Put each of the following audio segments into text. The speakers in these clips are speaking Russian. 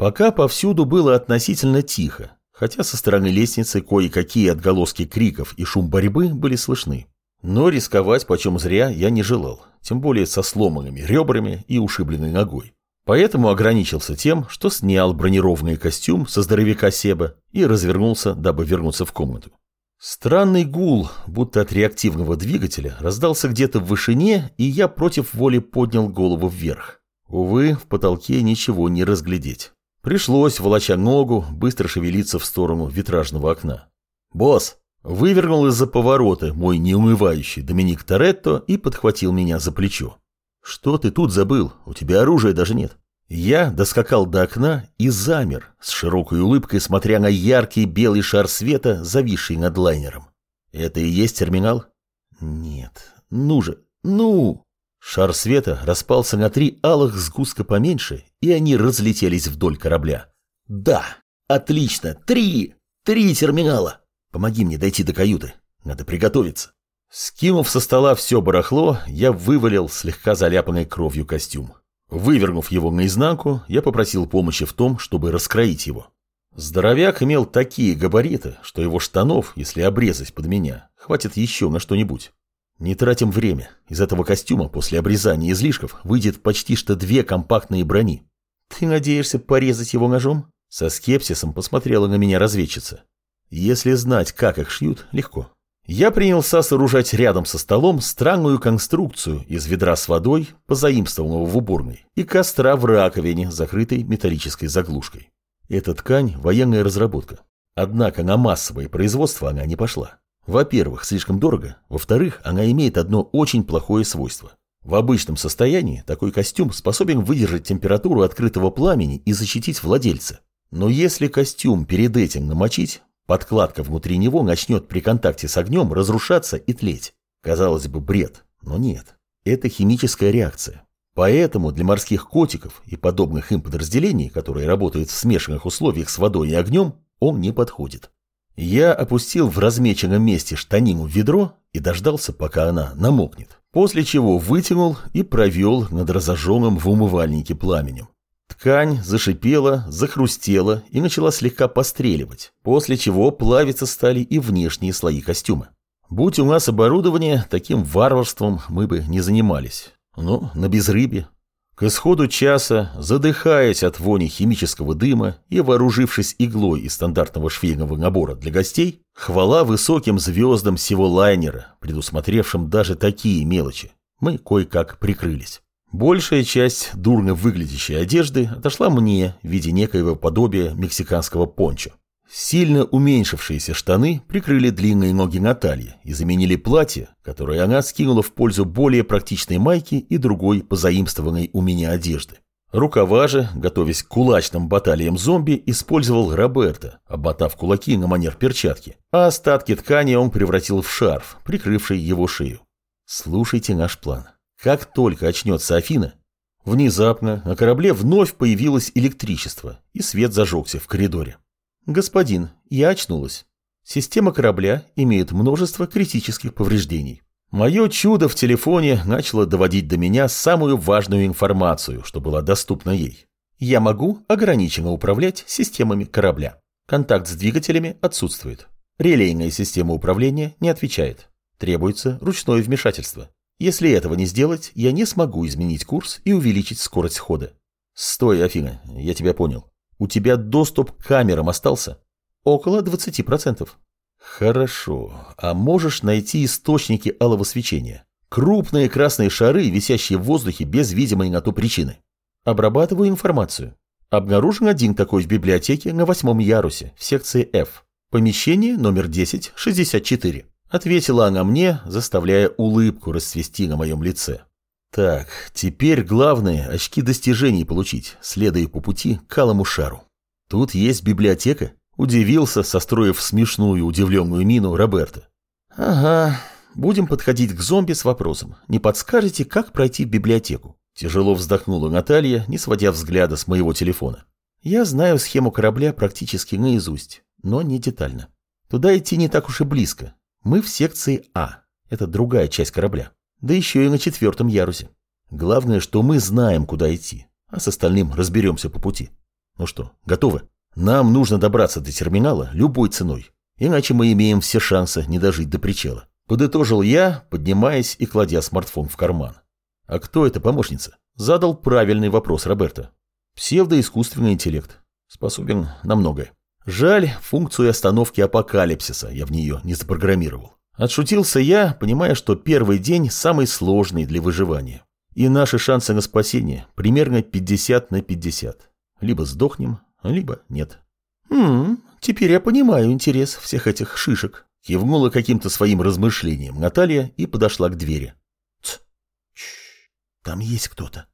Пока повсюду было относительно тихо, хотя со стороны лестницы кое-какие отголоски криков и шум борьбы были слышны. Но рисковать почем зря я не желал, тем более со сломанными ребрами и ушибленной ногой. Поэтому ограничился тем, что снял бронированный костюм со здоровяка Себа и развернулся, дабы вернуться в комнату. Странный гул, будто от реактивного двигателя, раздался где-то в вышине, и я против воли поднял голову вверх. Увы, в потолке ничего не разглядеть. Пришлось, волоча ногу, быстро шевелиться в сторону витражного окна. «Босс!» Вывернул из-за поворота мой неумывающий Доминик Торетто и подхватил меня за плечо. «Что ты тут забыл? У тебя оружия даже нет». Я доскакал до окна и замер, с широкой улыбкой смотря на яркий белый шар света, зависший над лайнером. «Это и есть терминал?» «Нет. Ну же, ну!» Шар света распался на три алых сгустка поменьше, и они разлетелись вдоль корабля. «Да! Отлично! Три! Три терминала! Помоги мне дойти до каюты. Надо приготовиться!» Скинув со стола все барахло, я вывалил слегка заляпанный кровью костюм. Вывернув его наизнанку, я попросил помощи в том, чтобы раскроить его. Здоровяк имел такие габариты, что его штанов, если обрезать под меня, хватит еще на что-нибудь. Не тратим время. Из этого костюма после обрезания излишков выйдет почти что две компактные брони. Ты надеешься порезать его ножом? Со скепсисом посмотрела на меня разведчица. Если знать, как их шьют, легко. Я принялся сооружать рядом со столом странную конструкцию из ведра с водой, позаимствованного в уборной, и костра в раковине, закрытой металлической заглушкой. Эта ткань – военная разработка. Однако на массовое производство она не пошла. Во-первых, слишком дорого. Во-вторых, она имеет одно очень плохое свойство. В обычном состоянии такой костюм способен выдержать температуру открытого пламени и защитить владельца. Но если костюм перед этим намочить, подкладка внутри него начнет при контакте с огнем разрушаться и тлеть. Казалось бы, бред, но нет. Это химическая реакция. Поэтому для морских котиков и подобных им подразделений, которые работают в смешанных условиях с водой и огнем, он не подходит. Я опустил в размеченном месте штанину в ведро и дождался, пока она намокнет, после чего вытянул и провел над разожженным в умывальнике пламенем. Ткань зашипела, захрустела и начала слегка постреливать, после чего плавиться стали и внешние слои костюма. Будь у нас оборудование, таким варварством мы бы не занимались. Но на безрыбье к исходу часа, задыхаясь от вони химического дыма и вооружившись иглой из стандартного швейного набора для гостей, хвала высоким звездам всего лайнера, предусмотревшим даже такие мелочи, мы кое-как прикрылись. Большая часть дурно выглядящей одежды отошла мне в виде некоего подобия мексиканского пончо. Сильно уменьшившиеся штаны прикрыли длинные ноги Натальи и заменили платье, которое она скинула в пользу более практичной майки и другой позаимствованной у меня одежды. Рукава же, готовясь к кулачным баталиям зомби, использовал Роберто, обмотав кулаки на манер перчатки, а остатки ткани он превратил в шарф, прикрывший его шею. Слушайте наш план. Как только очнется Афина, внезапно на корабле вновь появилось электричество, и свет зажегся в коридоре. «Господин, я очнулась. Система корабля имеет множество критических повреждений. Мое чудо в телефоне начало доводить до меня самую важную информацию, что была доступна ей. Я могу ограниченно управлять системами корабля. Контакт с двигателями отсутствует. Релейная система управления не отвечает. Требуется ручное вмешательство. Если этого не сделать, я не смогу изменить курс и увеличить скорость хода. Стой, Афина, я тебя понял. У тебя доступ к камерам остался? Около 20%. Хорошо. А можешь найти источники алого свечения? Крупные красные шары, висящие в воздухе без видимой на то причины. Обрабатываю информацию. Обнаружен один такой в библиотеке на восьмом ярусе, в секции F. Помещение номер 1064. Ответила она мне, заставляя улыбку расцвести на моем лице. Так, теперь главное очки достижений получить, следуя по пути к Алому Шару. Тут есть библиотека? Удивился, состроив смешную удивленную мину Роберта. Ага, будем подходить к зомби с вопросом. Не подскажете, как пройти в библиотеку? Тяжело вздохнула Наталья, не сводя взгляда с моего телефона. Я знаю схему корабля практически наизусть, но не детально. Туда идти не так уж и близко. Мы в секции А. Это другая часть корабля. Да еще и на четвертом ярусе. Главное, что мы знаем, куда идти, а с остальным разберемся по пути. Ну что, готовы? Нам нужно добраться до терминала любой ценой, иначе мы имеем все шансы не дожить до причала. Подытожил я, поднимаясь и кладя смартфон в карман. А кто эта помощница? Задал правильный вопрос Роберта. Псевдоискусственный интеллект. Способен на многое. Жаль, функцию остановки апокалипсиса я в нее не запрограммировал. Отшутился я, понимая, что первый день самый сложный для выживания. И наши шансы на спасение примерно 50 на 50. Либо сдохнем, либо нет. «Хм, теперь я понимаю интерес всех этих шишек», кивнула каким-то своим размышлением Наталья и подошла к двери. «Тсс, там есть кто-то».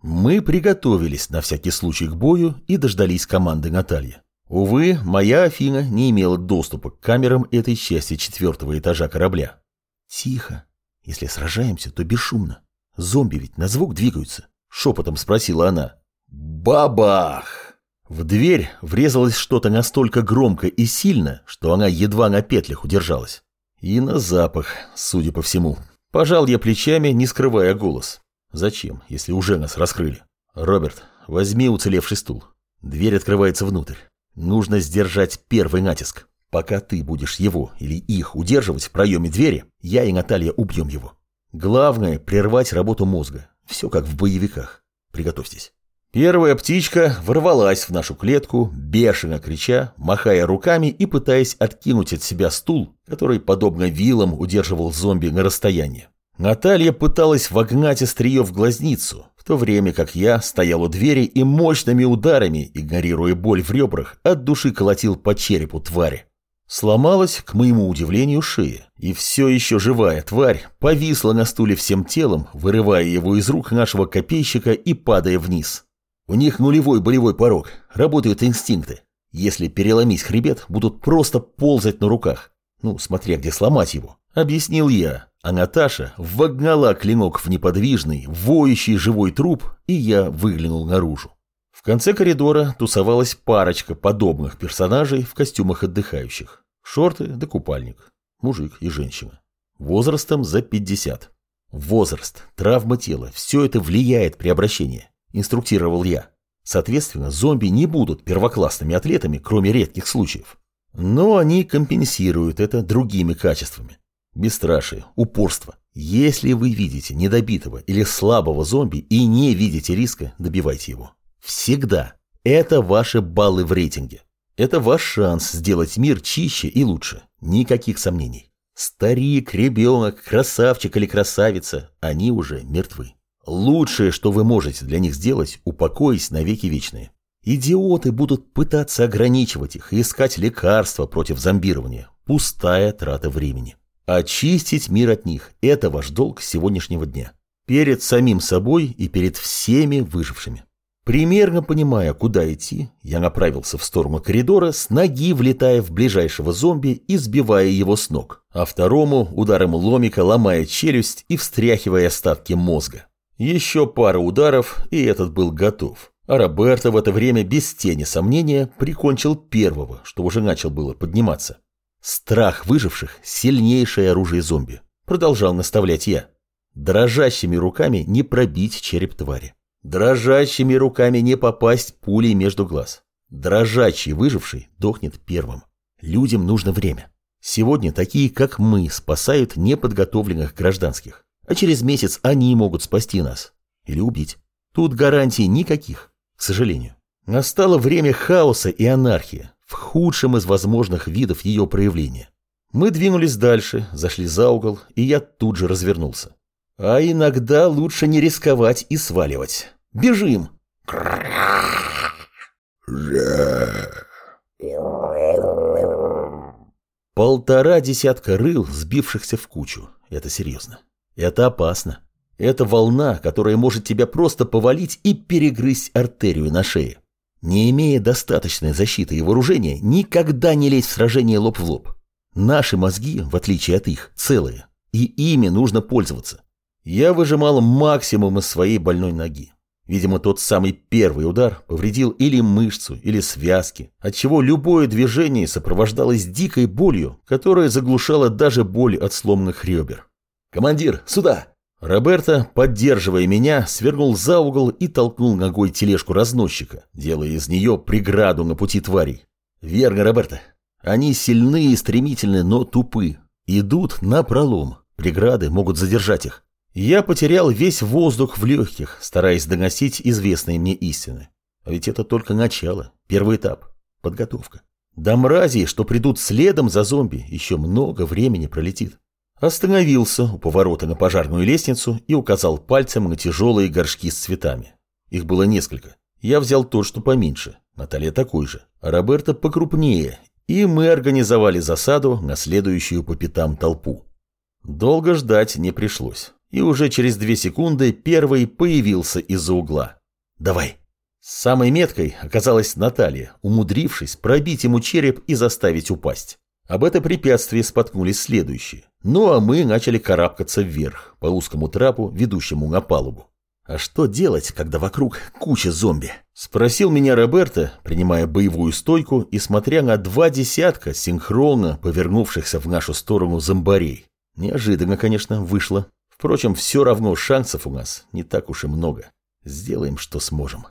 Мы приготовились на всякий случай к бою и дождались команды Натальи. Увы, моя Афина не имела доступа к камерам этой части четвертого этажа корабля. «Тихо. Если сражаемся, то бесшумно. Зомби ведь на звук двигаются», — шепотом спросила она. «Бабах!» В дверь врезалось что-то настолько громко и сильно, что она едва на петлях удержалась. И на запах, судя по всему. Пожал я плечами, не скрывая голос. «Зачем, если уже нас раскрыли?» «Роберт, возьми уцелевший стул. Дверь открывается внутрь. Нужно сдержать первый натиск. Пока ты будешь его или их удерживать в проеме двери, я и Наталья убьем его. Главное – прервать работу мозга. Все как в боевиках. Приготовьтесь. Первая птичка ворвалась в нашу клетку, бешено крича, махая руками и пытаясь откинуть от себя стул, который, подобно вилам, удерживал зомби на расстоянии. Наталья пыталась вогнать острие в глазницу, в то время как я стоял у двери и мощными ударами, игнорируя боль в ребрах, от души колотил по черепу твари. Сломалась, к моему удивлению, шея, и все еще живая тварь повисла на стуле всем телом, вырывая его из рук нашего копейщика и падая вниз. У них нулевой болевой порог, работают инстинкты. Если переломить хребет, будут просто ползать на руках. Ну, смотря где сломать его, объяснил я, а Наташа вогнала клинок в неподвижный, воющий живой труп, и я выглянул наружу. В конце коридора тусовалась парочка подобных персонажей в костюмах отдыхающих. Шорты да купальник. Мужик и женщина. Возрастом за 50. Возраст, травма тела – все это влияет при обращении, инструктировал я. Соответственно, зомби не будут первоклассными атлетами, кроме редких случаев. Но они компенсируют это другими качествами. Бесстрашие, упорство. Если вы видите недобитого или слабого зомби и не видите риска, добивайте его. Всегда. Это ваши баллы в рейтинге. Это ваш шанс сделать мир чище и лучше. Никаких сомнений. Старик, ребенок, красавчик или красавица, они уже мертвы. Лучшее, что вы можете для них сделать, упокоить навеки вечные. Идиоты будут пытаться ограничивать их и искать лекарства против зомбирования. Пустая трата времени. Очистить мир от них – это ваш долг сегодняшнего дня. Перед самим собой и перед всеми выжившими. Примерно понимая, куда идти, я направился в сторону коридора, с ноги влетая в ближайшего зомби и сбивая его с ног, а второму ударом ломика ломая челюсть и встряхивая остатки мозга. Еще пара ударов, и этот был готов. А Роберто в это время без тени сомнения прикончил первого, что уже начал было подниматься. Страх выживших – сильнейшее оружие зомби. Продолжал наставлять я. Дрожащими руками не пробить череп твари. Дрожащими руками не попасть пулей между глаз. Дрожащий выживший дохнет первым. Людям нужно время. Сегодня такие, как мы, спасают неподготовленных гражданских. А через месяц они могут спасти нас. Или убить. Тут гарантий никаких, к сожалению. Настало время хаоса и анархии в худшем из возможных видов ее проявления. Мы двинулись дальше, зашли за угол, и я тут же развернулся. А иногда лучше не рисковать и сваливать. Бежим! Полтора десятка рыл, сбившихся в кучу. Это серьезно. Это опасно. Это волна, которая может тебя просто повалить и перегрызть артерию на шее. Не имея достаточной защиты и вооружения, никогда не лезь в сражение лоб в лоб. Наши мозги, в отличие от их, целые, и ими нужно пользоваться. Я выжимал максимум из своей больной ноги. Видимо, тот самый первый удар повредил или мышцу, или связки, отчего любое движение сопровождалось дикой болью, которая заглушала даже боль от сломанных ребер. «Командир, сюда!» Роберто, поддерживая меня, свернул за угол и толкнул ногой тележку разносчика, делая из нее преграду на пути тварей. Верно, Роберто. Они сильны и стремительны, но тупы. Идут на пролом. Преграды могут задержать их. Я потерял весь воздух в легких, стараясь доносить известные мне истины. А ведь это только начало, первый этап, подготовка. До мразей, что придут следом за зомби, еще много времени пролетит. Остановился у поворота на пожарную лестницу и указал пальцем на тяжелые горшки с цветами. Их было несколько. Я взял то, что поменьше, Наталья такой же, а Роберта покрупнее, и мы организовали засаду на следующую по пятам толпу. Долго ждать не пришлось, и уже через две секунды первый появился из-за угла. «Давай!» Самой меткой оказалась Наталья, умудрившись пробить ему череп и заставить упасть. Об это препятствие споткнулись следующие. Ну а мы начали карабкаться вверх, по узкому трапу, ведущему на палубу. «А что делать, когда вокруг куча зомби?» – спросил меня Роберто, принимая боевую стойку и смотря на два десятка синхронно повернувшихся в нашу сторону зомбарей. Неожиданно, конечно, вышло. Впрочем, все равно шансов у нас не так уж и много. Сделаем, что сможем.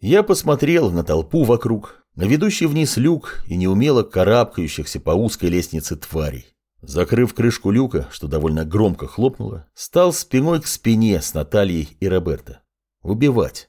Я посмотрел на толпу вокруг, на ведущий вниз люк и неумело карабкающихся по узкой лестнице тварей. Закрыв крышку люка, что довольно громко хлопнуло, стал спиной к спине с Натальей и Роберто. Убивать.